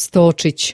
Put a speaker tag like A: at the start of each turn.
A: stoczyć.